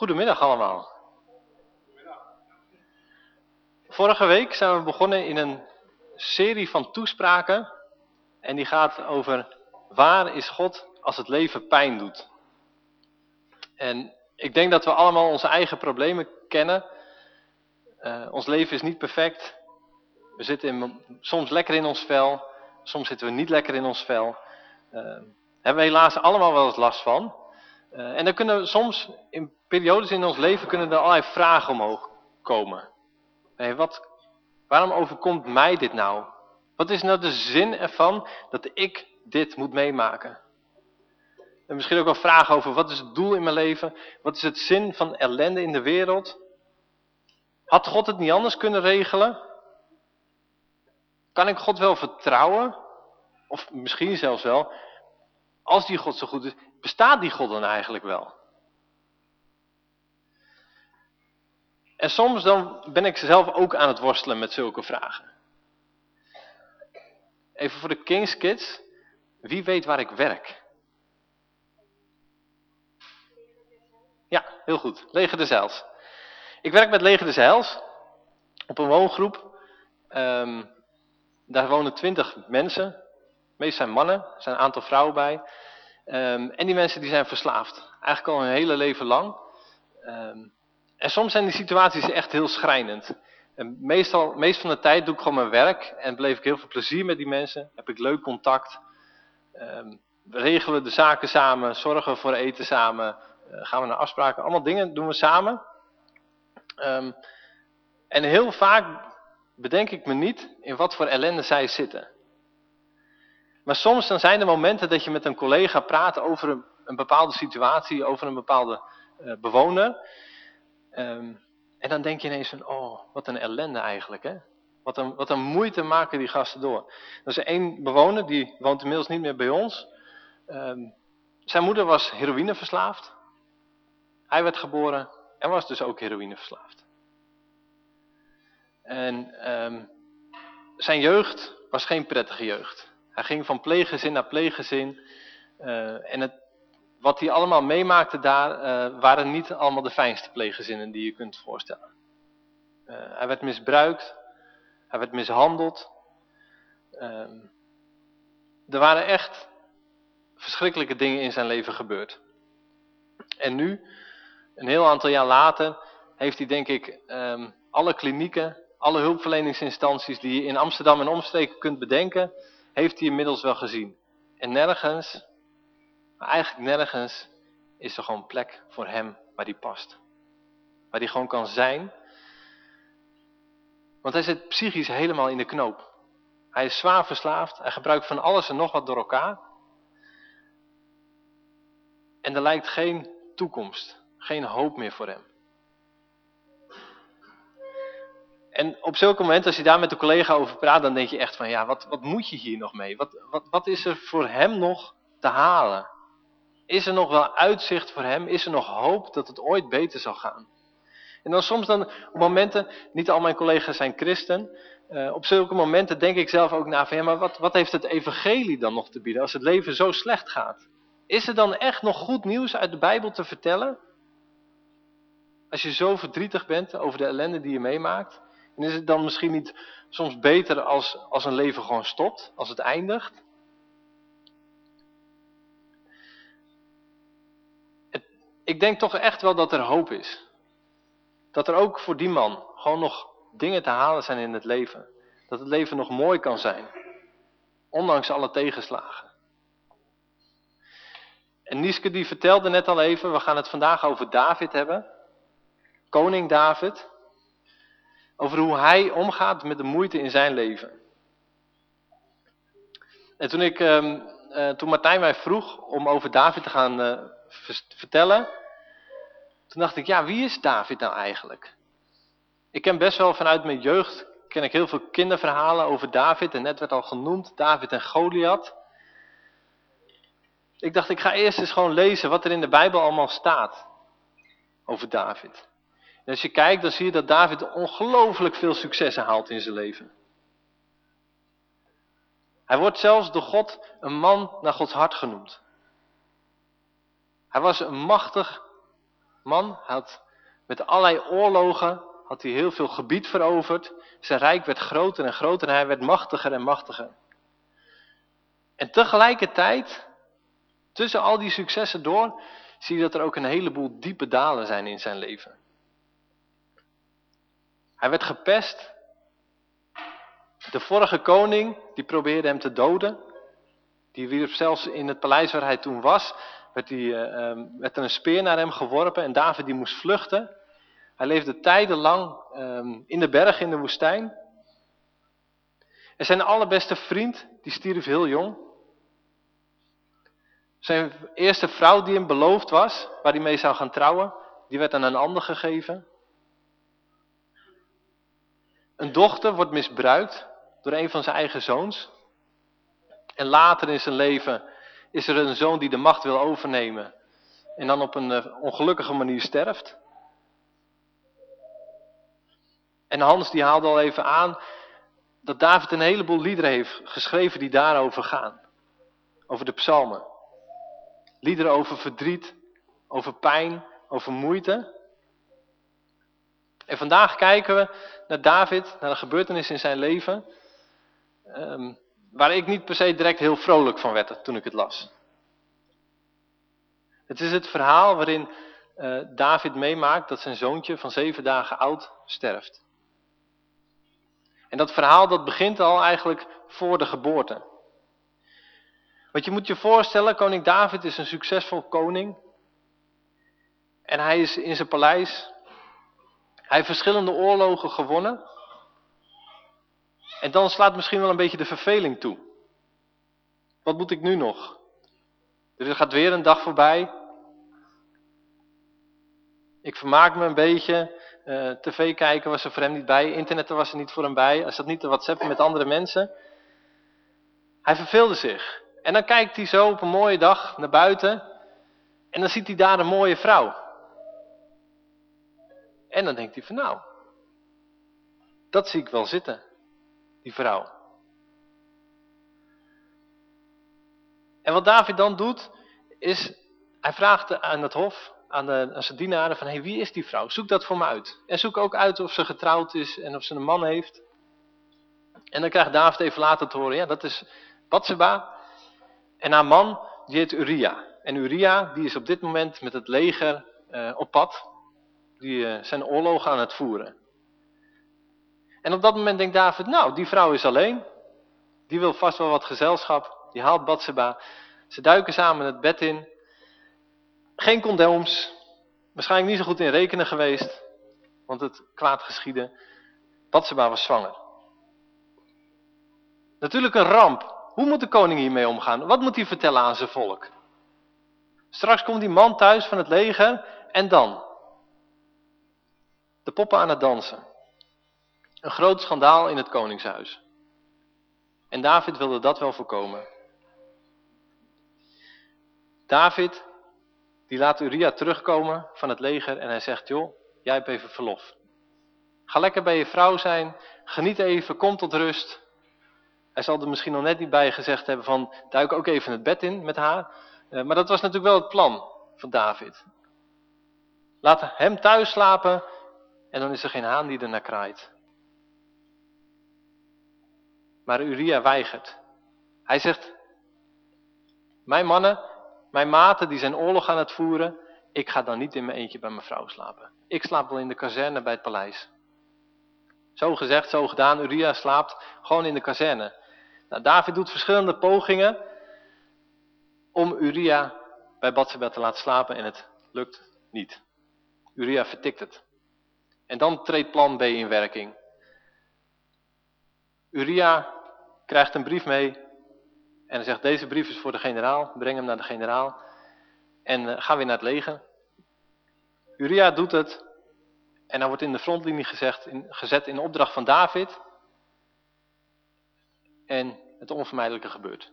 Goedemiddag allemaal. Vorige week zijn we begonnen in een serie van toespraken en die gaat over waar is God als het leven pijn doet. En ik denk dat we allemaal onze eigen problemen kennen. Uh, ons leven is niet perfect. We zitten in, soms lekker in ons vel, soms zitten we niet lekker in ons vel. Uh, hebben we helaas allemaal wel eens last van. Uh, en dan kunnen soms in periodes in ons leven kunnen er allerlei vragen omhoog komen. Hey, wat, waarom overkomt mij dit nou? Wat is nou de zin ervan dat ik dit moet meemaken? En misschien ook wel vragen over wat is het doel in mijn leven? Wat is het zin van ellende in de wereld? Had God het niet anders kunnen regelen? Kan ik God wel vertrouwen? Of misschien zelfs wel, als die God zo goed is, bestaat die God dan eigenlijk wel? En soms dan ben ik zelf ook aan het worstelen met zulke vragen. Even voor de Kings Kids. Wie weet waar ik werk? Ja, heel goed. Leger de Zeils. Ik werk met Leger de Zeils. Op een woongroep. Um, daar wonen twintig mensen. Meest zijn mannen. Er zijn een aantal vrouwen bij. Um, en die mensen die zijn verslaafd. Eigenlijk al hun hele leven lang. Um, en soms zijn die situaties echt heel schrijnend. En meestal, meest van de tijd doe ik gewoon mijn werk en beleef ik heel veel plezier met die mensen. Heb ik leuk contact. Um, regelen we de zaken samen, zorgen voor eten samen, uh, gaan we naar afspraken. Allemaal dingen doen we samen. En heel vaak bedenk ik me niet in wat voor ellende zij zitten. Maar soms dan zijn er momenten dat je met een collega praat over een, een bepaalde situatie, over een bepaalde uh, bewoner. Um, en dan denk je ineens van, oh, wat een ellende eigenlijk, hè. Wat een, wat een moeite maken die gasten door. Er is één bewoner, die woont inmiddels niet meer bij ons. Um, zijn moeder was heroïneverslaafd. Hij werd geboren en was dus ook heroïneverslaafd. En um, zijn jeugd was geen prettige jeugd. Hij ging van pleeggezin naar pleeggezin. Uh, en het wat hij allemaal meemaakte daar, uh, waren niet allemaal de fijnste pleeggezinnen die je kunt voorstellen. Uh, hij werd misbruikt, hij werd mishandeld. Uh, er waren echt verschrikkelijke dingen in zijn leven gebeurd. En nu, een heel aantal jaar later, heeft hij denk ik um, alle klinieken, alle hulpverleningsinstanties die je in Amsterdam en omstreken kunt bedenken, heeft hij inmiddels wel gezien. En nergens maar eigenlijk nergens is er gewoon plek voor hem waar die past. Waar die gewoon kan zijn. Want hij zit psychisch helemaal in de knoop. Hij is zwaar verslaafd. Hij gebruikt van alles en nog wat door elkaar. En er lijkt geen toekomst. Geen hoop meer voor hem. En op zulke momenten, als je daar met een collega over praat, dan denk je echt van, ja, wat, wat moet je hier nog mee? Wat, wat, wat is er voor hem nog te halen? Is er nog wel uitzicht voor hem? Is er nog hoop dat het ooit beter zal gaan? En dan soms dan op momenten, niet al mijn collega's zijn christen, uh, op zulke momenten denk ik zelf ook na van ja, maar wat, wat heeft het evangelie dan nog te bieden als het leven zo slecht gaat? Is er dan echt nog goed nieuws uit de Bijbel te vertellen? Als je zo verdrietig bent over de ellende die je meemaakt, en is het dan misschien niet soms beter als, als een leven gewoon stopt, als het eindigt? ik denk toch echt wel dat er hoop is. Dat er ook voor die man gewoon nog dingen te halen zijn in het leven. Dat het leven nog mooi kan zijn. Ondanks alle tegenslagen. En Nieske die vertelde net al even, we gaan het vandaag over David hebben. Koning David. Over hoe hij omgaat met de moeite in zijn leven. En toen, ik, uh, uh, toen Martijn mij vroeg om over David te gaan uh, vertellen, toen dacht ik, ja, wie is David nou eigenlijk? Ik ken best wel vanuit mijn jeugd, ken ik heel veel kinderverhalen over David. En net werd al genoemd, David en Goliath. Ik dacht, ik ga eerst eens gewoon lezen wat er in de Bijbel allemaal staat over David. En als je kijkt, dan zie je dat David ongelooflijk veel successen haalt in zijn leven. Hij wordt zelfs door God een man naar Gods hart genoemd. Hij was een machtig man. had met allerlei oorlogen had hij heel veel gebied veroverd. Zijn rijk werd groter en groter en hij werd machtiger en machtiger. En tegelijkertijd, tussen al die successen door, zie je dat er ook een heleboel diepe dalen zijn in zijn leven. Hij werd gepest. De vorige koning, die probeerde hem te doden. Die wierp zelfs in het paleis waar hij toen was, werd, uh, werd er een speer naar hem geworpen en David die moest vluchten. Hij leefde tijdenlang um, in de berg in de woestijn. En zijn allerbeste vriend, die stierf heel jong. Zijn eerste vrouw die hem beloofd was, waar hij mee zou gaan trouwen, die werd aan een ander gegeven. Een dochter wordt misbruikt door een van zijn eigen zoons. En later in zijn leven is er een zoon die de macht wil overnemen en dan op een uh, ongelukkige manier sterft. En Hans die haalde al even aan dat David een heleboel liederen heeft geschreven die daarover gaan. Over de psalmen. Liederen over verdriet, over pijn, over moeite. En vandaag kijken we naar David, naar de gebeurtenis in zijn leven. Um, waar ik niet per se direct heel vrolijk van werd toen ik het las. Het is het verhaal waarin uh, David meemaakt dat zijn zoontje van zeven dagen oud sterft. En dat verhaal dat begint al eigenlijk voor de geboorte. Want je moet je voorstellen, koning David is een succesvol koning. En hij is in zijn paleis. Hij heeft verschillende oorlogen gewonnen. En dan slaat misschien wel een beetje de verveling toe. Wat moet ik nu nog? Er gaat weer een dag voorbij. Ik vermaak me een beetje. Uh, TV kijken was er voor hem niet bij. Internet was er niet voor hem bij. Hij zat niet te whatsappen met andere mensen. Hij verveelde zich. En dan kijkt hij zo op een mooie dag naar buiten. En dan ziet hij daar een mooie vrouw. En dan denkt hij van nou, dat zie ik wel zitten die vrouw. En wat David dan doet, is, hij vraagt aan het hof, aan, de, aan zijn dienaren van, hey, wie is die vrouw? Zoek dat voor me uit. En zoek ook uit of ze getrouwd is en of ze een man heeft. En dan krijgt David even later te horen, ja, dat is Batseba. En haar man, die heet Uria. En Uria, die is op dit moment met het leger uh, op pad. Die uh, zijn oorlogen aan het voeren. En op dat moment denkt David, nou, die vrouw is alleen. Die wil vast wel wat gezelschap. Die haalt Batseba. Ze duiken samen het bed in. Geen condooms. Waarschijnlijk niet zo goed in rekenen geweest. Want het kwaad geschiedde. Batseba was zwanger. Natuurlijk een ramp. Hoe moet de koning hiermee omgaan? Wat moet hij vertellen aan zijn volk? Straks komt die man thuis van het leger. En dan? De poppen aan het dansen. Een groot schandaal in het koningshuis. En David wilde dat wel voorkomen. David, die laat Uria terugkomen van het leger en hij zegt, joh, jij hebt even verlof. Ga lekker bij je vrouw zijn, geniet even, kom tot rust. Hij zal er misschien nog net niet bij gezegd hebben van, duik ook even het bed in met haar. Eh, maar dat was natuurlijk wel het plan van David. Laat hem thuis slapen en dan is er geen haan die er naar kraait. Maar Uria weigert. Hij zegt, mijn mannen, mijn maten die zijn oorlog aan het voeren, ik ga dan niet in mijn eentje bij mijn vrouw slapen. Ik slaap wel in de kazerne bij het paleis. Zo gezegd, zo gedaan, Uria slaapt gewoon in de kazerne. Nou, David doet verschillende pogingen om Uria bij Batseba te laten slapen en het lukt niet. Uria vertikt het. En dan treedt plan B in werking. Uria krijgt een brief mee en hij zegt, deze brief is voor de generaal, breng hem naar de generaal en uh, ga weer naar het leger. Uria doet het en hij wordt in de frontlinie gezegd, in, gezet in opdracht van David en het onvermijdelijke gebeurt.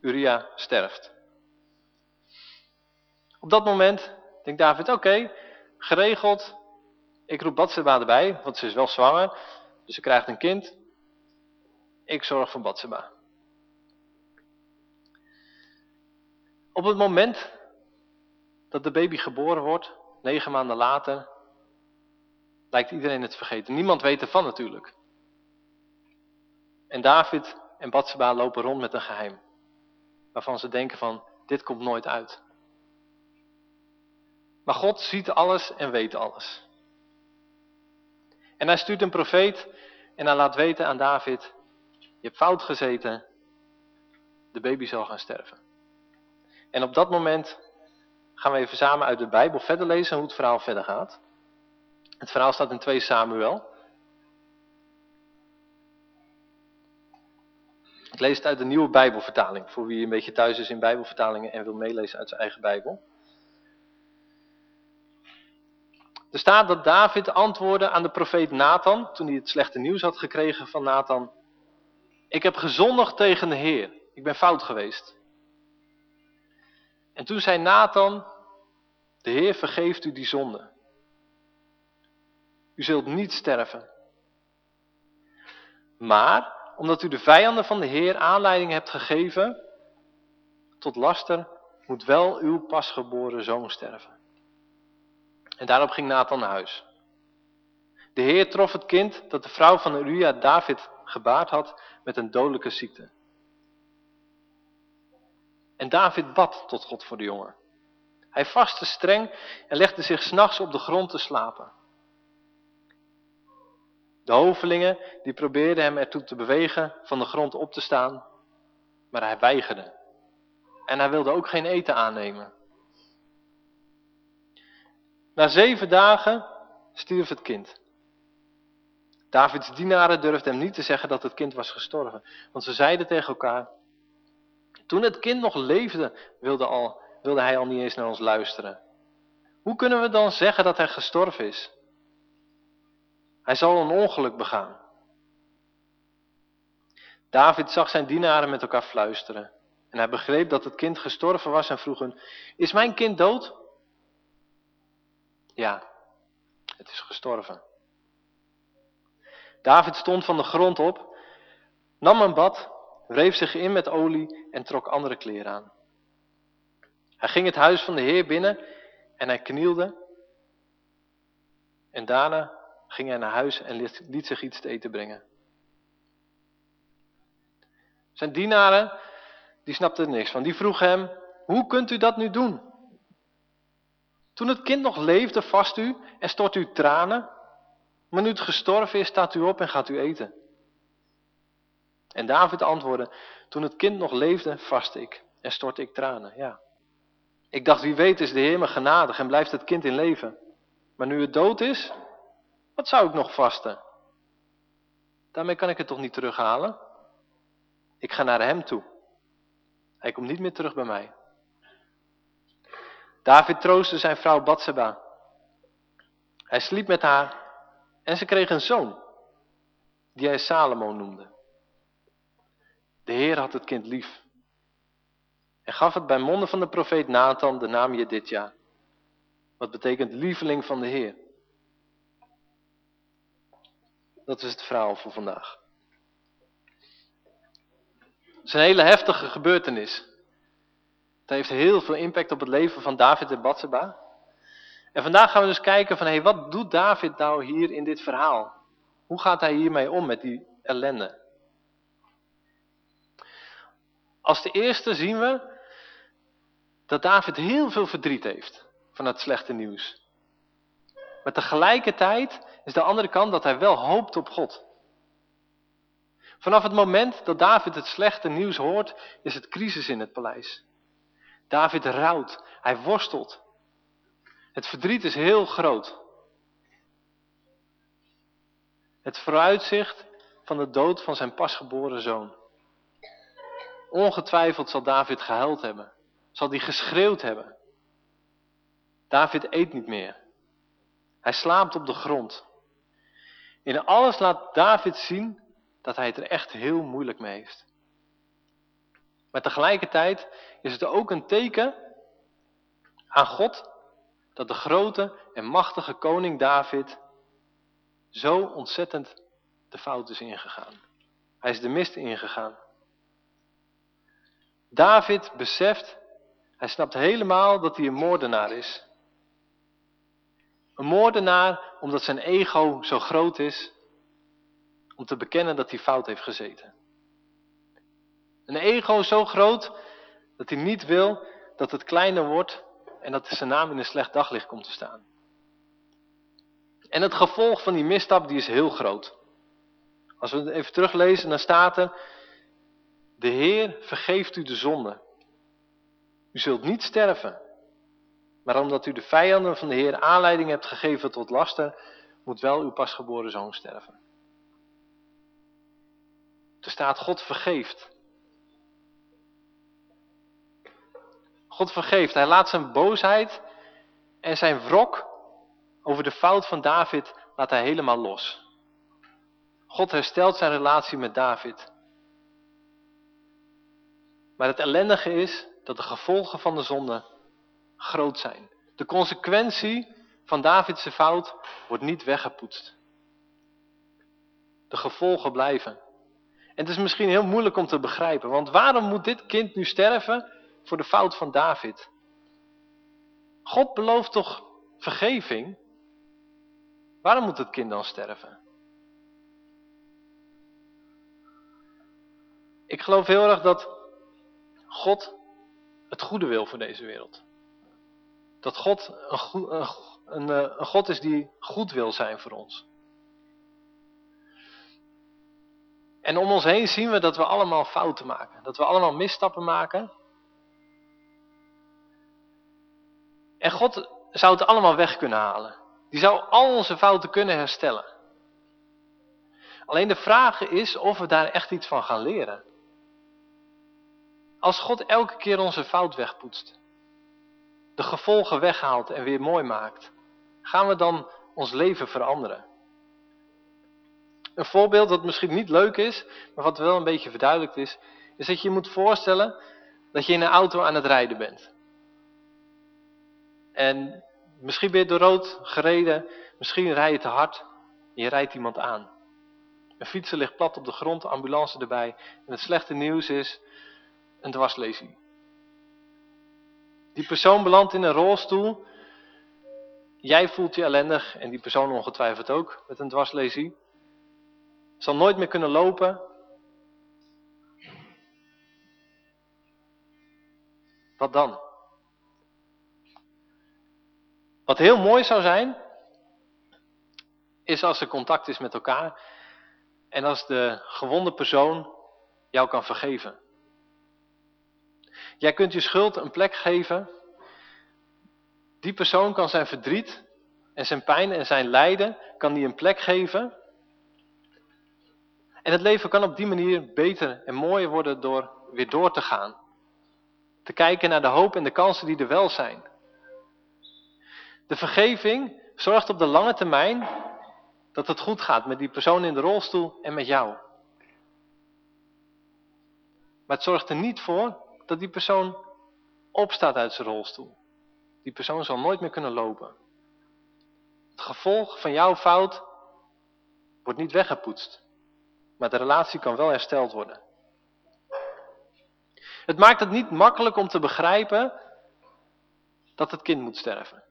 Uria sterft. Op dat moment denkt David, oké, geregeld, ik roep Batseba erbij, want ze is wel zwanger, dus ze krijgt een kind. Ik zorg voor Batseba. Op het moment dat de baby geboren wordt, negen maanden later, lijkt iedereen het vergeten. Niemand weet ervan natuurlijk. En David en Batseba lopen rond met een geheim. Waarvan ze denken van, dit komt nooit uit. Maar God ziet alles en weet alles. En hij stuurt een profeet en hij laat weten aan David, je hebt fout gezeten, de baby zal gaan sterven. En op dat moment gaan we even samen uit de Bijbel verder lezen hoe het verhaal verder gaat. Het verhaal staat in 2 Samuel. Ik lees het uit de nieuwe Bijbelvertaling, voor wie een beetje thuis is in Bijbelvertalingen en wil meelezen uit zijn eigen Bijbel. Er staat dat David antwoordde aan de profeet Nathan, toen hij het slechte nieuws had gekregen van Nathan. Ik heb gezondigd tegen de Heer, ik ben fout geweest. En toen zei Nathan, de Heer vergeeft u die zonde. U zult niet sterven. Maar, omdat u de vijanden van de Heer aanleiding hebt gegeven tot laster, moet wel uw pasgeboren zoon sterven. En daarop ging Nathan naar huis. De Heer trof het kind dat de vrouw van Uria David gebaard had met een dodelijke ziekte. En David bad tot God voor de jongen. Hij vastte streng en legde zich s'nachts op de grond te slapen. De hovelingen die probeerden hem ertoe te bewegen van de grond op te staan, maar hij weigerde. En hij wilde ook geen eten aannemen. Na zeven dagen stierf het kind. Davids dienaren durfden hem niet te zeggen dat het kind was gestorven. Want ze zeiden tegen elkaar, toen het kind nog leefde, wilde, al, wilde hij al niet eens naar ons luisteren. Hoe kunnen we dan zeggen dat hij gestorven is? Hij zal een ongeluk begaan. David zag zijn dienaren met elkaar fluisteren. En hij begreep dat het kind gestorven was en vroeg hun, is mijn kind dood? Ja, het is gestorven. David stond van de grond op, nam een bad, wreef zich in met olie en trok andere kleren aan. Hij ging het huis van de Heer binnen en hij knielde. En daarna ging hij naar huis en liet zich iets te eten brengen. Zijn dienaren, die snapten er niks van. Die vroegen hem, hoe kunt u dat nu doen? Toen het kind nog leefde, vast u en stort u tranen. Maar nu het gestorven is, staat u op en gaat u eten. En David antwoordde, toen het kind nog leefde, vast ik en stort ik tranen. Ja. Ik dacht, wie weet is de Heer me genadig en blijft het kind in leven. Maar nu het dood is, wat zou ik nog vasten? Daarmee kan ik het toch niet terughalen? Ik ga naar hem toe. Hij komt niet meer terug bij mij. David troostte zijn vrouw Batseba. Hij sliep met haar en ze kreeg een zoon, die hij Salomo noemde. De Heer had het kind lief en gaf het bij monden van de profeet Nathan de naam Jedidja, wat betekent lieveling van de Heer. Dat is het verhaal voor vandaag. Het is een hele heftige gebeurtenis. Het heeft heel veel impact op het leven van David en Batseba. En vandaag gaan we dus kijken van, hey, wat doet David nou hier in dit verhaal? Hoe gaat hij hiermee om met die ellende? Als de eerste zien we dat David heel veel verdriet heeft van het slechte nieuws. Maar tegelijkertijd is de andere kant dat hij wel hoopt op God. Vanaf het moment dat David het slechte nieuws hoort, is het crisis in het paleis. David rouwt, hij worstelt. Het verdriet is heel groot. Het vooruitzicht van de dood van zijn pasgeboren zoon. Ongetwijfeld zal David gehuild hebben. Zal hij geschreeuwd hebben. David eet niet meer. Hij slaapt op de grond. In alles laat David zien dat hij het er echt heel moeilijk mee heeft. Maar tegelijkertijd is het ook een teken aan God dat de grote en machtige koning David zo ontzettend de fout is ingegaan. Hij is de mist ingegaan. David beseft, hij snapt helemaal dat hij een moordenaar is. Een moordenaar omdat zijn ego zo groot is om te bekennen dat hij fout heeft gezeten. Een ego zo groot dat hij niet wil dat het kleiner wordt en dat zijn naam in een slecht daglicht komt te staan. En het gevolg van die misstap die is heel groot. Als we het even teruglezen, dan staat er, de Heer vergeeft u de zonde. U zult niet sterven. Maar omdat u de vijanden van de Heer aanleiding hebt gegeven tot laster, moet wel uw pasgeboren zoon sterven. Er staat God vergeeft. God vergeeft. Hij laat zijn boosheid en zijn wrok over de fout van David laat hij helemaal los. God herstelt zijn relatie met David. Maar het ellendige is dat de gevolgen van de zonde groot zijn. De consequentie van Davids fout wordt niet weggepoetst. De gevolgen blijven. En het is misschien heel moeilijk om te begrijpen, want waarom moet dit kind nu sterven voor de fout van David? God belooft toch vergeving? Waarom moet het kind dan sterven? Ik geloof heel erg dat God het goede wil voor deze wereld. Dat God een, een, eh, een God is die goed wil zijn voor ons. En om ons heen zien we dat we allemaal fouten maken. Dat we allemaal misstappen maken. En God zou het allemaal weg kunnen halen. Die zou al onze fouten kunnen herstellen. Alleen de vraag is of we daar echt iets van gaan leren. Als God elke keer onze fout wegpoetst, de gevolgen weghaalt en weer mooi maakt, gaan we dan ons leven veranderen? Een voorbeeld dat misschien niet leuk is, maar wat wel een beetje verduidelijkt is, is dat je je moet voorstellen dat je in een auto aan het rijden bent. En misschien ben je door rood gereden, misschien rij je te hard je rijdt iemand aan. Een fietser ligt plat op de grond, ambulance erbij. En het slechte nieuws is, een dwarslesie. Die persoon belandt in een rolstoel. Jij voelt je ellendig en die persoon ongetwijfeld ook met een dwarslesie. Zal nooit meer kunnen lopen. Wat dan? Wat heel mooi zou zijn, is als er contact is met elkaar en als de gewonde persoon jou kan vergeven. Jij kunt je schuld een plek geven. Die persoon kan zijn verdriet en zijn pijn en zijn lijden, kan die een plek geven. En het leven kan op die manier beter en mooier worden door weer door te gaan. Te kijken naar de hoop en de kansen die er wel zijn. De vergeving zorgt op de lange termijn dat het goed gaat met die persoon in de rolstoel en met jou. Maar het zorgt er niet voor dat die persoon opstaat uit zijn rolstoel. Die persoon zal nooit meer kunnen lopen. Het gevolg van jouw fout wordt niet weggepoetst. Maar de relatie kan wel hersteld worden. Het maakt het niet makkelijk om te begrijpen dat het kind moet sterven.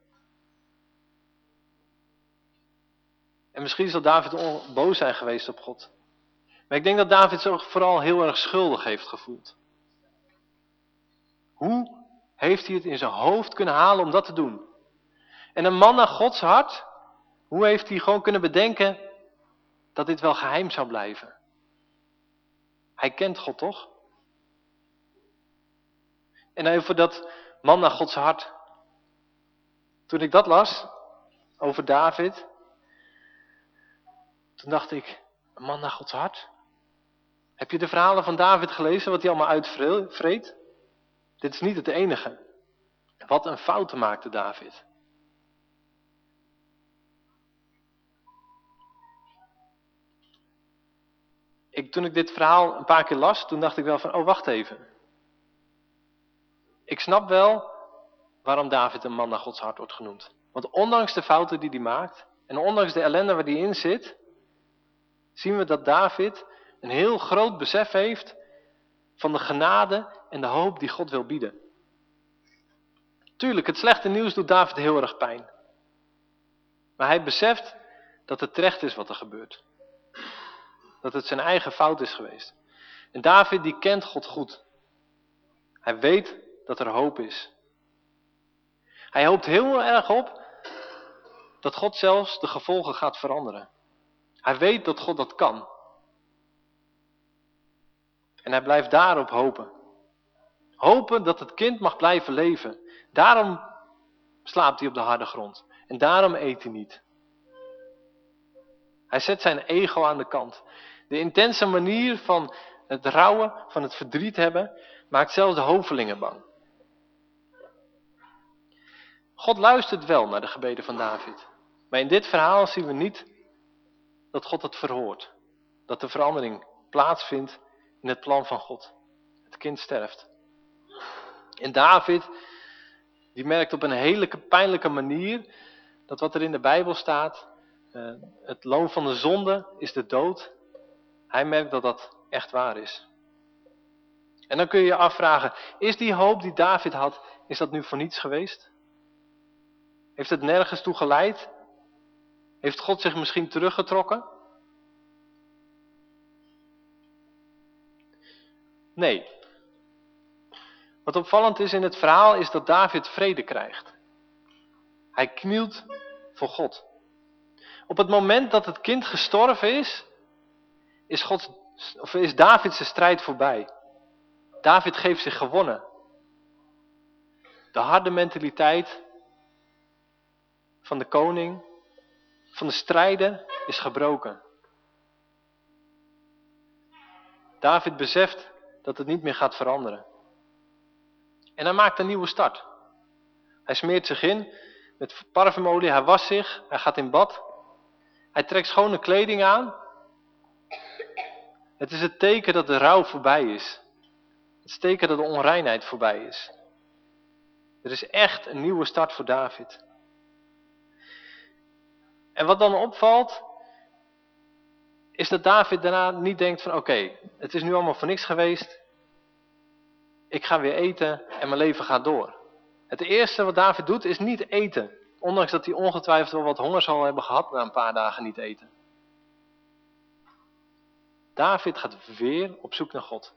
En misschien zal David boos zijn geweest op God. Maar ik denk dat David zich vooral heel erg schuldig heeft gevoeld. Hoe heeft hij het in zijn hoofd kunnen halen om dat te doen? En een man naar Gods hart, hoe heeft hij gewoon kunnen bedenken dat dit wel geheim zou blijven? Hij kent God toch? En over dat man naar Gods hart. Toen ik dat las, over David, toen dacht ik, een man naar Gods hart? Heb je de verhalen van David gelezen, wat hij allemaal uitvreet? Dit is niet het enige. Wat een fouten maakte David. Ik, toen ik dit verhaal een paar keer las, toen dacht ik wel van, oh wacht even. Ik snap wel waarom David een man naar Gods hart wordt genoemd. Want ondanks de fouten die hij maakt, en ondanks de ellende waar hij in zit, zien we dat David een heel groot besef heeft van de genade en de hoop die God wil bieden. Tuurlijk, het slechte nieuws doet David heel erg pijn. Maar hij beseft dat het terecht is wat er gebeurt. Dat het zijn eigen fout is geweest. En David die kent God goed. Hij weet dat er hoop is. Hij hoopt heel erg op dat God zelfs de gevolgen gaat veranderen. Hij weet dat God dat kan. En hij blijft daarop hopen. Hopen dat het kind mag blijven leven. Daarom slaapt hij op de harde grond. En daarom eet hij niet. Hij zet zijn ego aan de kant. De intense manier van het rouwen, van het verdriet hebben, maakt zelfs de hovelingen bang. God luistert wel naar de gebeden van David. Maar in dit verhaal zien we niet dat God het verhoort. Dat de verandering plaatsvindt in het plan van God. Het kind sterft. En David, die merkt op een hele pijnlijke manier dat wat er in de Bijbel staat, uh, het loon van de zonde is de dood. Hij merkt dat dat echt waar is. En dan kun je je afvragen, is die hoop die David had, is dat nu voor niets geweest? Heeft het nergens toe geleid? Heeft God zich misschien teruggetrokken? Nee. Wat opvallend is in het verhaal is dat David vrede krijgt. Hij knielt voor God. Op het moment dat het kind gestorven is, is, God, of is David's strijd voorbij. David geeft zich gewonnen. De harde mentaliteit van de koning, van de strijder, is gebroken. David beseft dat het niet meer gaat veranderen. En hij maakt een nieuwe start. Hij smeert zich in met parfumolie, hij wast zich, hij gaat in bad. Hij trekt schone kleding aan. Het is het teken dat de rouw voorbij is. Het is het teken dat de onreinheid voorbij is. Er is echt een nieuwe start voor David. En wat dan opvalt, is dat David daarna niet denkt van oké, het is nu allemaal voor niks geweest. Ik ga weer eten en mijn leven gaat door. Het eerste wat David doet is niet eten. Ondanks dat hij ongetwijfeld wel wat honger zal hebben gehad na een paar dagen niet eten. David gaat weer op zoek naar God.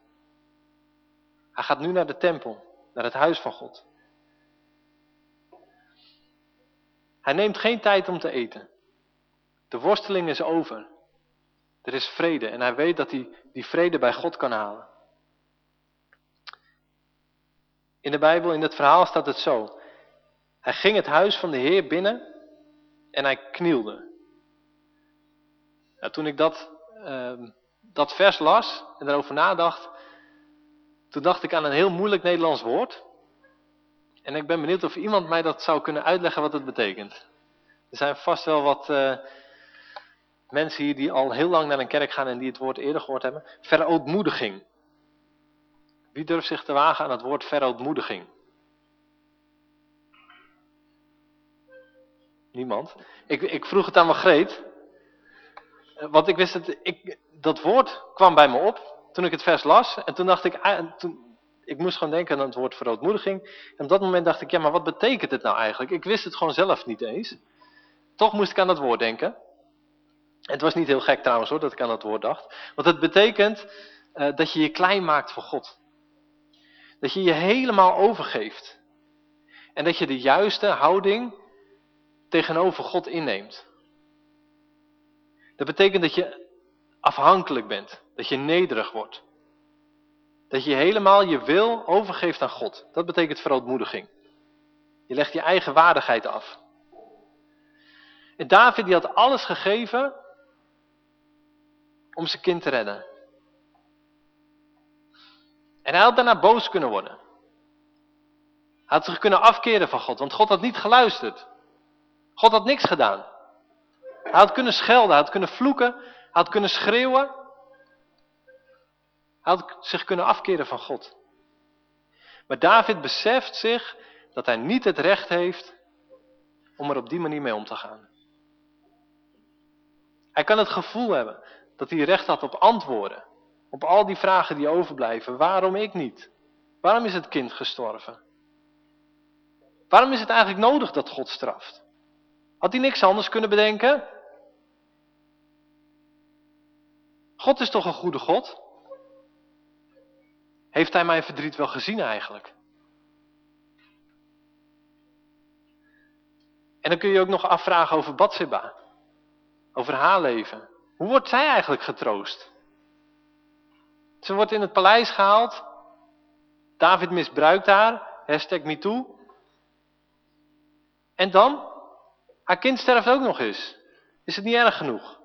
Hij gaat nu naar de tempel, naar het huis van God. Hij neemt geen tijd om te eten. De worsteling is over. Er is vrede en hij weet dat hij die vrede bij God kan halen. In de Bijbel, in het verhaal staat het zo. Hij ging het huis van de Heer binnen en hij knielde. toen ik dat, uh, dat vers las en daarover nadacht, toen dacht ik aan een heel moeilijk Nederlands woord. En ik ben benieuwd of iemand mij dat zou kunnen uitleggen wat het betekent. Er zijn vast wel wat uh, mensen hier die al heel lang naar een kerk gaan en die het woord eerder gehoord hebben. Verootmoediging. Wie durft zich te wagen aan het woord verootmoediging? Niemand. Ik, ik vroeg het aan Margreet. Eh, want ik wist het, ik, dat woord kwam bij me op toen ik het vers las. En toen dacht ik, ah, toen, ik moest gewoon denken aan het woord verootmoediging. En op dat moment dacht ik, ja maar wat betekent het nou eigenlijk? Ik wist het gewoon zelf niet eens. Toch moest ik aan dat woord denken. Het was niet heel gek trouwens hoor, dat ik aan dat woord dacht. Want het betekent uh, dat je je klein maakt voor God. Dat je je helemaal overgeeft. En dat je de juiste houding tegenover God inneemt. Dat betekent dat je afhankelijk bent. Dat je nederig wordt. Dat je helemaal je wil overgeeft aan God. Dat betekent verootmoediging. Je legt je eigen waardigheid af. En David die had alles gegeven om zijn kind te redden. En hij had daarna boos kunnen worden. Hij had zich kunnen afkeren van God, want God had niet geluisterd. God had niks gedaan. Hij had kunnen schelden, hij had kunnen vloeken, hij had kunnen schreeuwen. Hij had zich kunnen afkeren van God. Maar David beseft zich dat hij niet het recht heeft om er op die manier mee om te gaan. Hij kan het gevoel hebben dat hij recht had op antwoorden. Op al die vragen die overblijven. Waarom ik niet? Waarom is het kind gestorven? Waarom is het eigenlijk nodig dat God straft? Had hij niks anders kunnen bedenken? God is toch een goede God? Heeft hij mijn verdriet wel gezien eigenlijk? En dan kun je ook nog afvragen over Batseba. Over haar leven. Hoe wordt zij eigenlijk getroost? Ze wordt in het paleis gehaald. David misbruikt haar. Hashtag MeToo. En dan? Haar kind sterft ook nog eens. Is het niet erg genoeg?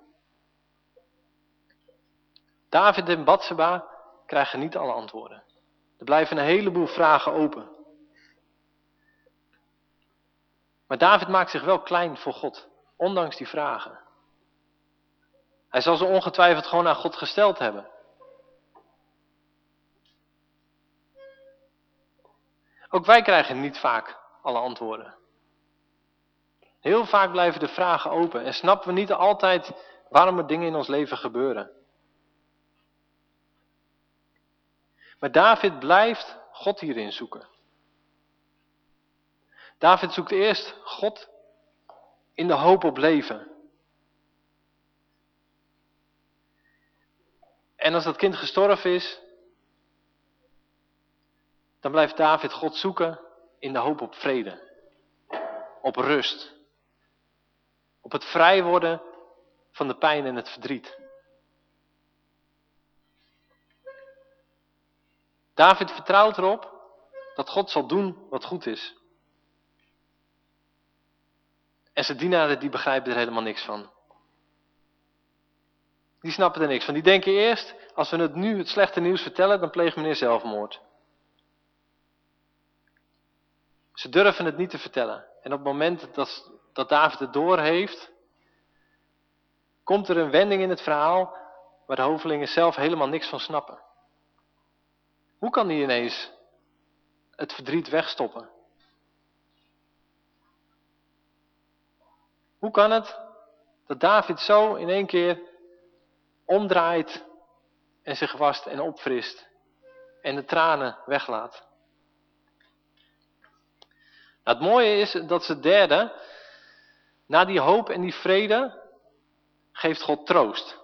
David en Batseba krijgen niet alle antwoorden. Er blijven een heleboel vragen open. Maar David maakt zich wel klein voor God, ondanks die vragen. Hij zal ze ongetwijfeld gewoon aan God gesteld hebben. Ook wij krijgen niet vaak alle antwoorden. Heel vaak blijven de vragen open en snappen we niet altijd waarom er dingen in ons leven gebeuren. Maar David blijft God hierin zoeken. David zoekt eerst God in de hoop op leven. En als dat kind gestorven is, dan blijft David God zoeken in de hoop op vrede, op rust, op het vrij worden van de pijn en het verdriet. David vertrouwt erop dat God zal doen wat goed is. En zijn dienaren die begrijpen er helemaal niks van. Die snappen er niks van. Die denken eerst, als we het nu het slechte nieuws vertellen, dan pleegt meneer zelfmoord. Ze durven het niet te vertellen. En op het moment dat, dat David het door heeft, komt er een wending in het verhaal waar de hovelingen zelf helemaal niks van snappen. Hoe kan hij ineens het verdriet wegstoppen? Hoe kan het dat David zo in één keer omdraait en zich wast en opfrist en de tranen weglaat? Nou, het mooie is dat ze derde, na die hoop en die vrede, geeft God troost.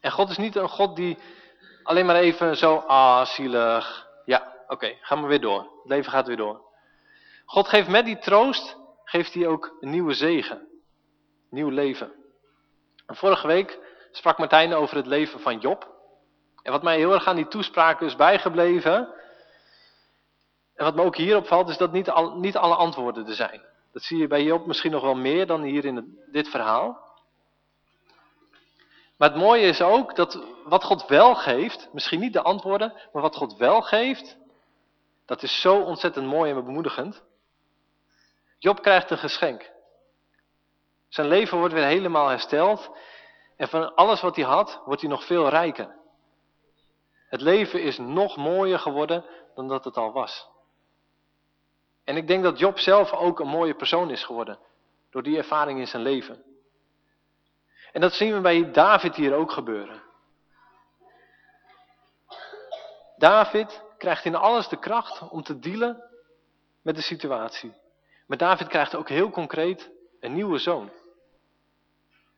En God is niet een God die alleen maar even zo, ah, zielig. Ja, oké, okay, gaan we weer door. Het leven gaat weer door. God geeft met die troost, geeft hij ook een nieuwe zegen. Nieuw leven. En vorige week sprak Martijn over het leven van Job. En wat mij heel erg aan die toespraak is bijgebleven, en wat me ook hier opvalt, is dat niet, al, niet alle antwoorden er zijn. Dat zie je bij Job misschien nog wel meer dan hier in dit verhaal. Maar het mooie is ook dat wat God wel geeft, misschien niet de antwoorden, maar wat God wel geeft, dat is zo ontzettend mooi en bemoedigend. Job krijgt een geschenk. Zijn leven wordt weer helemaal hersteld en van alles wat hij had, wordt hij nog veel rijker. Het leven is nog mooier geworden dan dat het al was. En ik denk dat Job zelf ook een mooie persoon is geworden, door die ervaring in zijn leven. En dat zien we bij David hier ook gebeuren. David krijgt in alles de kracht om te dealen met de situatie. Maar David krijgt ook heel concreet een nieuwe zoon.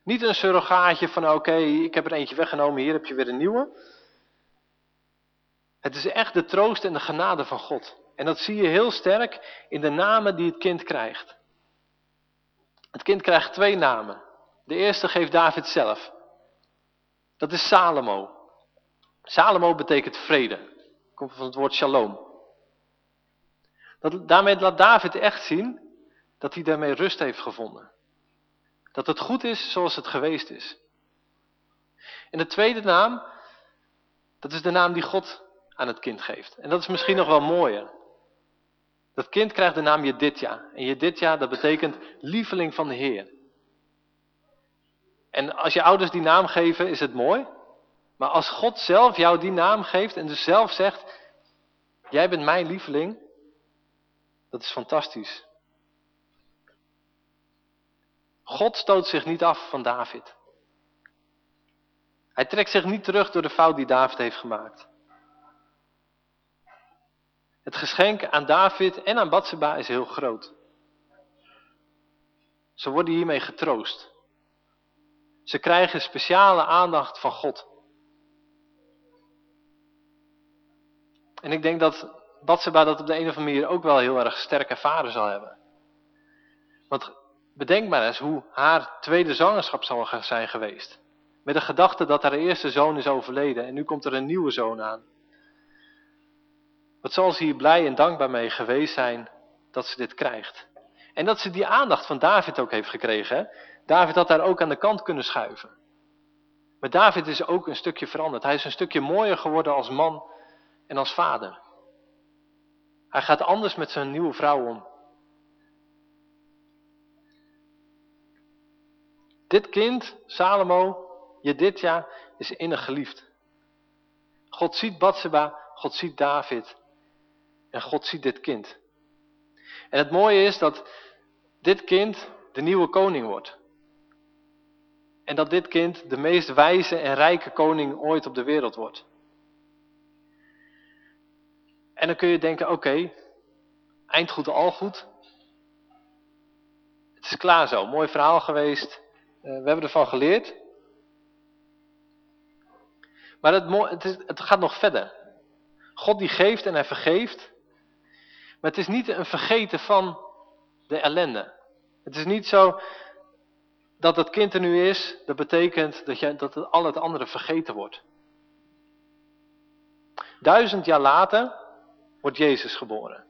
Niet een surrogaatje van oké, ik heb er eentje weggenomen, hier heb je weer een nieuwe. Het is echt de troost en de genade van God. En dat zie je heel sterk in de namen die het kind krijgt. Het kind krijgt twee namen. De eerste geeft David zelf. Dat is Salomo. Salomo betekent vrede. Komt van het woord shalom. Dat, daarmee laat David echt zien dat hij daarmee rust heeft gevonden. Dat het goed is zoals het geweest is. En de tweede naam, dat is de naam die God aan het kind geeft. En dat is misschien nog wel mooier. Dat kind krijgt de naam Jedidja. En Jedidja, dat betekent lieveling van de Heer. En als je ouders die naam geven, is het mooi. Maar als God zelf jou die naam geeft en dus zelf zegt, jij bent mijn lieveling, dat is fantastisch. God stoot zich niet af van David. Hij trekt zich niet terug door de fout die David heeft gemaakt. Het geschenk aan David en aan Batseba is heel groot. Ze worden hiermee getroost. Ze krijgen speciale aandacht van God. En ik denk dat Batseba dat op de een of andere manier ook wel heel erg sterk ervaren zal hebben. Want bedenk maar eens hoe haar tweede zwangerschap zal zijn geweest. Met de gedachte dat haar eerste zoon is overleden en nu komt er een nieuwe zoon aan. Wat zal ze hier blij en dankbaar mee geweest zijn dat ze dit krijgt. En dat ze die aandacht van David ook heeft gekregen. David had daar ook aan de kant kunnen schuiven. Maar David is ook een stukje veranderd. Hij is een stukje mooier geworden als man en als vader. Hij gaat anders met zijn nieuwe vrouw om. Dit kind, Salomo, Jedidja, is innig geliefd. God ziet Batseba, God ziet David en God ziet dit kind. En het mooie is dat dit kind de nieuwe koning wordt. En dat dit kind de meest wijze en rijke koning ooit op de wereld wordt. En dan kun je denken, oké, okay, eind goed al goed. Het is klaar zo, mooi verhaal geweest. Uh, we hebben ervan geleerd. Maar het, het, is, het gaat nog verder. God die geeft en hij vergeeft. Maar het is niet een vergeten van de ellende. Het is niet zo dat het kind er nu is, dat betekent dat, je, dat al het andere vergeten wordt. Duizend jaar later wordt Jezus geboren.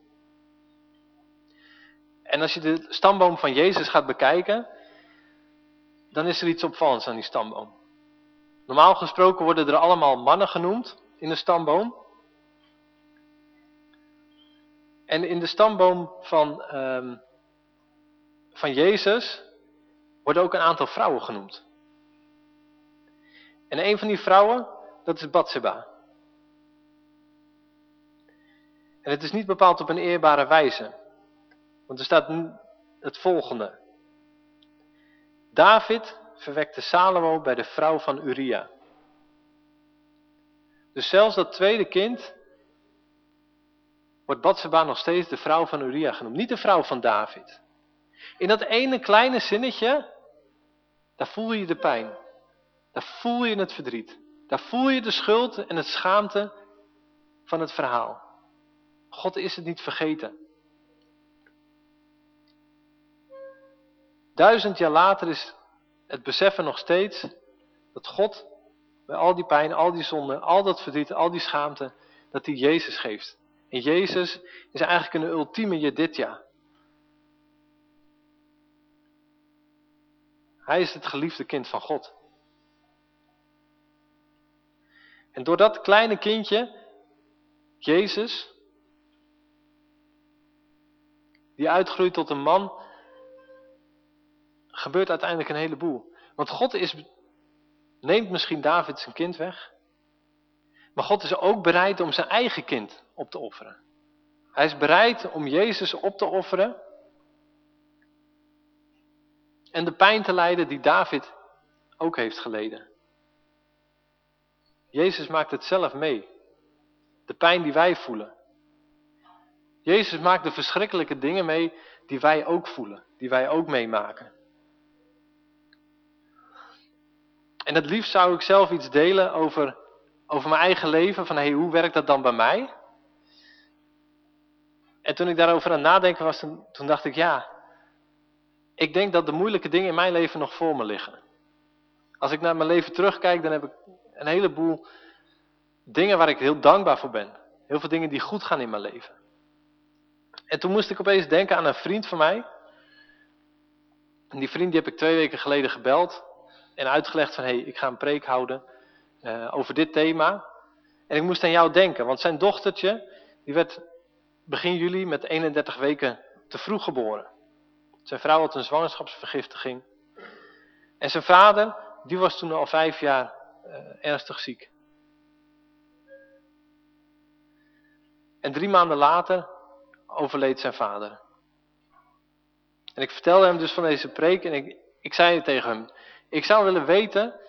En als je de stamboom van Jezus gaat bekijken, dan is er iets opvallends aan die stamboom. Normaal gesproken worden er allemaal mannen genoemd in de stamboom. En in de stamboom van, um, van Jezus worden ook een aantal vrouwen genoemd. En een van die vrouwen, dat is Batseba. En het is niet bepaald op een eerbare wijze. Want er staat het volgende. David verwekte Salomo bij de vrouw van Uria. Dus zelfs dat tweede kind wordt Batseba nog steeds de vrouw van Uria genoemd. Niet de vrouw van David. In dat ene kleine zinnetje, daar voel je de pijn. Daar voel je het verdriet. Daar voel je de schuld en het schaamte van het verhaal. God is het niet vergeten. Duizend jaar later is het beseffen nog steeds dat God bij al die pijn, al die zonde, al dat verdriet, al die schaamte, dat hij Jezus geeft. En Jezus is eigenlijk een ultieme Jedidja. Hij is het geliefde kind van God. En door dat kleine kindje, Jezus, die uitgroeit tot een man, gebeurt uiteindelijk een heleboel. Want God is, neemt misschien David zijn kind weg, maar God is ook bereid om zijn eigen kind op te offeren. Hij is bereid om Jezus op te offeren en de pijn te lijden die David ook heeft geleden. Jezus maakt het zelf mee. De pijn die wij voelen. Jezus maakt de verschrikkelijke dingen mee die wij ook voelen, die wij ook meemaken. En het liefst zou ik zelf iets delen over, over mijn eigen leven, van hey, hoe werkt dat dan bij mij? En toen ik daarover aan het nadenken was, toen, dacht ik, ja, ik denk dat de moeilijke dingen in mijn leven nog voor me liggen. Als ik naar mijn leven terugkijk, dan heb ik een heleboel dingen waar ik heel dankbaar voor ben. Heel veel dingen die goed gaan in mijn leven. En toen moest ik opeens denken aan een vriend van mij. En die vriend die heb ik twee weken geleden gebeld. En uitgelegd van, hé, hey, ik ga een preek houden uh, over dit thema. En ik moest aan jou denken, want zijn dochtertje, die werd begin juli met 31 weken te vroeg geboren. Zijn vrouw had een zwangerschapsvergiftiging. En zijn vader, die was toen al vijf jaar uh, ernstig ziek. En drie maanden later overleed zijn vader. En ik vertelde hem dus van deze preek en ik, ik zei tegen hem, ik zou willen weten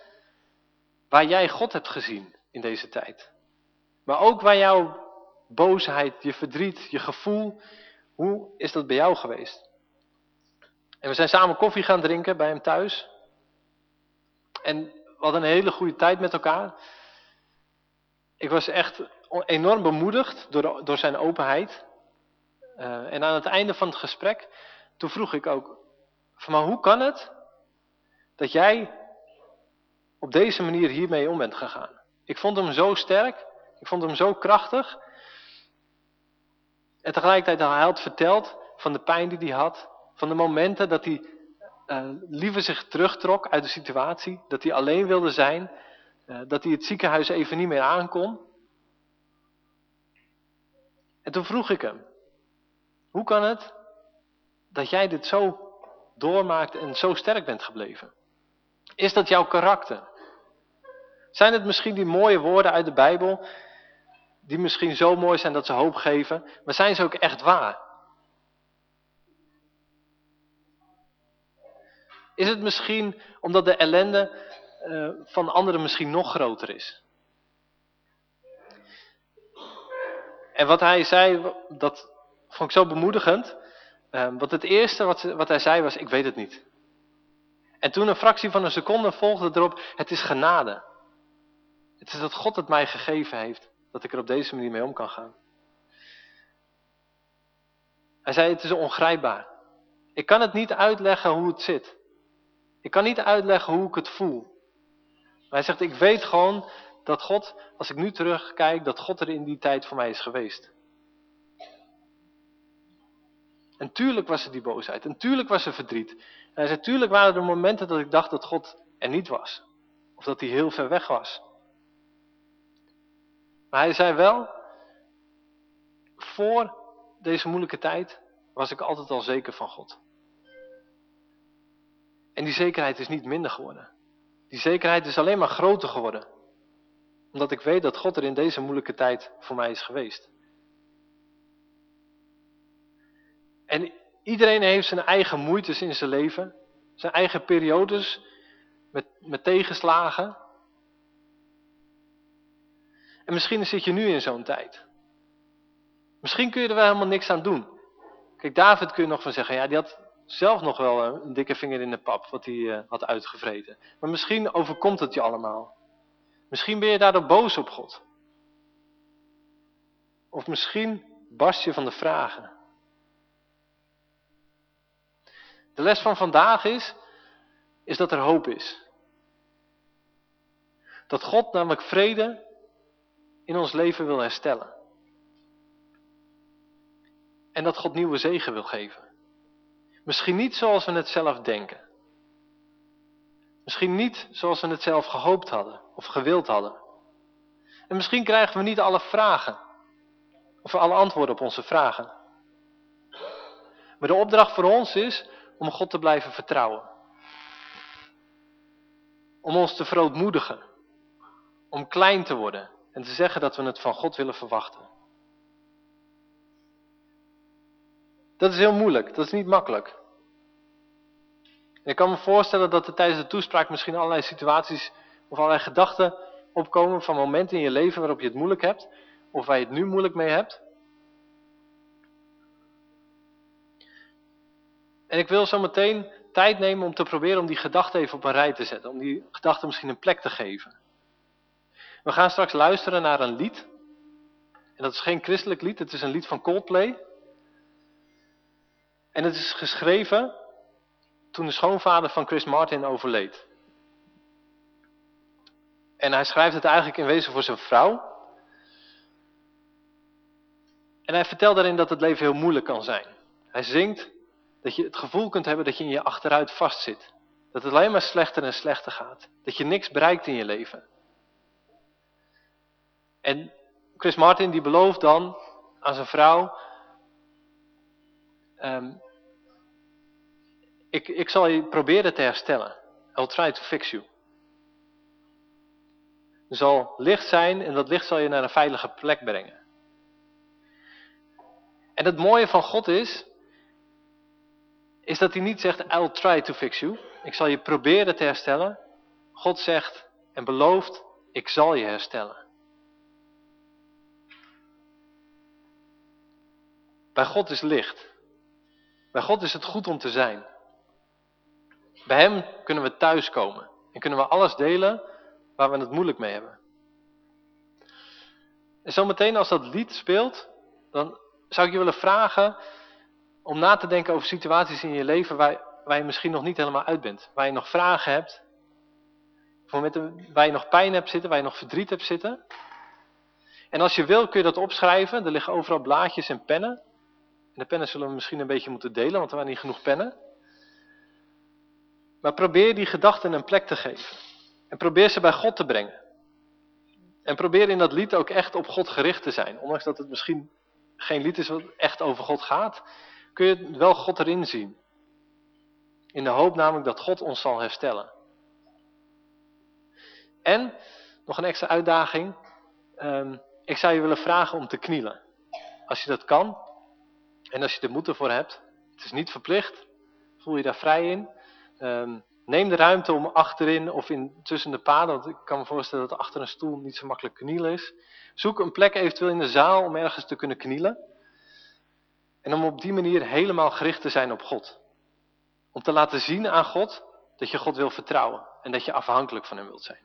waar jij God hebt gezien in deze tijd. Maar ook waar jouw boosheid, je verdriet, je gevoel, hoe is dat bij jou geweest? En we zijn samen koffie gaan drinken bij hem thuis. En we hadden een hele goede tijd met elkaar. Ik was echt enorm bemoedigd door, door zijn openheid. Uh, en aan het einde van het gesprek, toen vroeg ik ook, van maar hoe kan het dat jij op deze manier hiermee om bent gegaan? Ik vond hem zo sterk, ik vond hem zo krachtig. En tegelijkertijd hij had verteld van de pijn die hij had, van de momenten dat hij uh, liever zich terugtrok uit de situatie, dat hij alleen wilde zijn, uh, dat hij het ziekenhuis even niet meer aankon. En toen vroeg ik hem, hoe kan het dat jij dit zo doormaakt en zo sterk bent gebleven? Is dat jouw karakter? Zijn het misschien die mooie woorden uit de Bijbel, die misschien zo mooi zijn dat ze hoop geven, maar zijn ze ook echt waar? Is het misschien omdat de ellende uh, van anderen misschien nog groter is? En wat hij zei, dat vond ik zo bemoedigend. Uh, want het eerste wat hij zei was, ik weet het niet. En toen een fractie van een seconde volgde erop, het is genade. Het is dat God het mij gegeven heeft, dat ik er op deze manier mee om kan gaan. Hij zei, het is ongrijpbaar. Ik kan het niet uitleggen hoe het zit. Ik kan niet uitleggen hoe ik het voel. Maar hij zegt, ik weet gewoon dat God, als ik nu terugkijk, dat God er in die tijd voor mij is geweest. En tuurlijk was er die boosheid. En tuurlijk was er verdriet. Hij zei, tuurlijk waren er momenten dat ik dacht dat God er niet was. Of dat hij heel ver weg was. Maar hij zei wel, voor deze moeilijke tijd was ik altijd al zeker van God. En die zekerheid is niet minder geworden. Die zekerheid is alleen maar groter geworden. Omdat ik weet dat God er in deze moeilijke tijd voor mij is geweest. En iedereen heeft zijn eigen moeites in zijn leven. Zijn eigen periodes met, met tegenslagen. En misschien zit je nu in zo'n tijd. Misschien kun je er wel helemaal niks aan doen. Kijk, David kun je nog van zeggen, ja, die had zelf nog wel eh, een dikke vinger in de pap, wat hij uh, had uitgevreten. Maar misschien overkomt het je allemaal. Misschien ben je daardoor boos op God. Of misschien barst je van de vragen. De les van vandaag is, is dat er hoop is. Dat God namelijk vrede in ons leven wil herstellen. En dat God nieuwe zegen wil geven. Misschien niet zoals we het zelf denken. Misschien niet zoals we het zelf gehoopt hadden of gewild hadden. En misschien krijgen we niet alle vragen of alle antwoorden op onze vragen. Maar de opdracht voor ons is om God te blijven vertrouwen. Om ons te verootmoedigen. Om klein te worden en te zeggen dat we het van God willen verwachten. Dat is heel moeilijk, dat is niet makkelijk. ik kan me voorstellen dat er tijdens de toespraak misschien allerlei situaties of allerlei gedachten opkomen van momenten in je leven waarop je het moeilijk hebt, of waar je het nu moeilijk mee hebt. En ik wil zo meteen tijd nemen om te proberen om die gedachten even op een rij te zetten, om die gedachten misschien een plek te geven. We gaan straks luisteren naar een lied. En dat is geen christelijk lied, het is een lied van Coldplay. En het is geschreven toen de schoonvader van Chris Martin overleed. En hij schrijft het eigenlijk in wezen voor zijn vrouw. En hij vertelt daarin dat het leven heel moeilijk kan zijn. Hij zingt dat je het gevoel kunt hebben dat je in je achteruit vastzit. Dat het alleen maar slechter en slechter gaat. Dat je niks bereikt in je leven. En Chris Martin die belooft dan aan zijn vrouw, um, ik, ik zal je proberen te herstellen. I'll try to fix you. Er zal licht zijn en dat licht zal je naar een veilige plek brengen. En het mooie van God is, is dat hij niet zegt, I'll try to fix you. Ik zal je proberen te herstellen. God zegt en belooft, ik zal je herstellen. Bij God is licht. Bij God is het goed om te zijn. Bij hem kunnen we thuiskomen. En kunnen we alles delen waar we het moeilijk mee hebben. En zometeen als dat lied speelt, dan zou ik je willen vragen om na te denken over situaties in je leven waar, waar je misschien nog niet helemaal uit bent. Waar je nog vragen hebt. Of waar je nog pijn hebt zitten, waar je nog verdriet hebt zitten. En als je wil kun je dat opschrijven. Er liggen overal blaadjes en pennen. En de pennen zullen we misschien een beetje moeten delen, want er waren niet genoeg pennen. Maar probeer die gedachten een plek te geven. En probeer ze bij God te brengen. En probeer in dat lied ook echt op God gericht te zijn. Ondanks dat het misschien geen lied is wat echt over God gaat, kun je wel God erin zien. In de hoop namelijk dat God ons zal herstellen. En, nog een extra uitdaging, um, ik zou je willen vragen om te knielen. Als je dat kan, en als je er moed ervoor hebt, het is niet verplicht, voel je daar vrij in. Um, neem de ruimte om achterin of in, tussen de paden, want ik kan me voorstellen dat achter een stoel niet zo makkelijk knielen is. Zoek een plek eventueel in de zaal om ergens te kunnen knielen. En om op die manier helemaal gericht te zijn op God. Om te laten zien aan God dat je God wil vertrouwen en dat je afhankelijk van hem wilt zijn.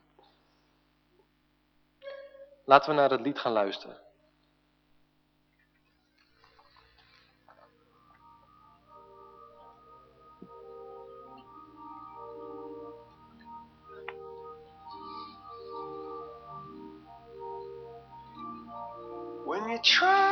Laten we naar het lied gaan luisteren. When you try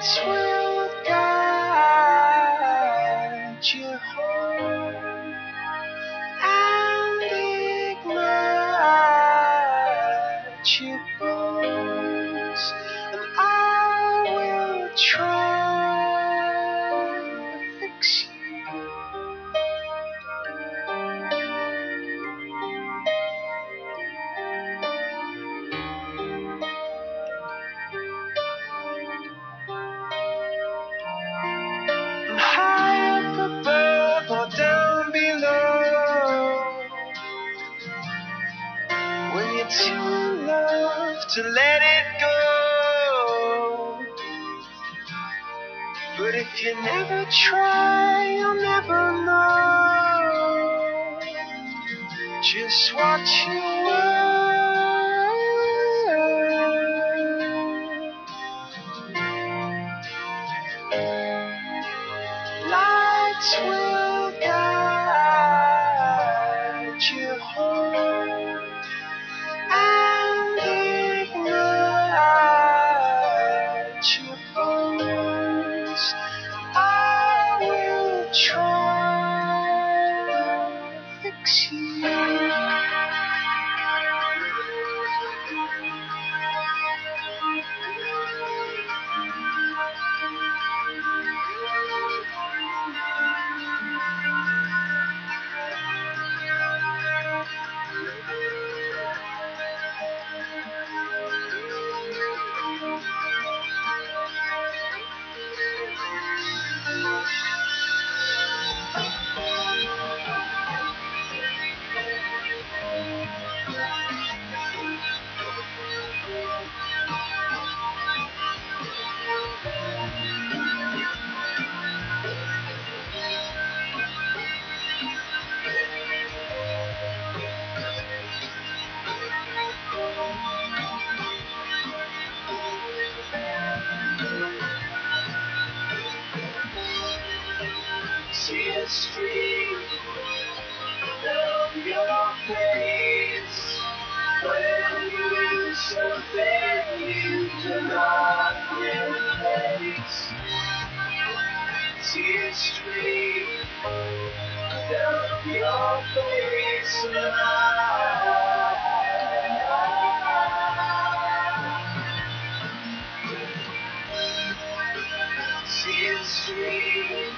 sweet. But if you never try, you'll never know just what you were. see a stream of your face when you lose something you do not replace. See a stream of your face and I. See a stream.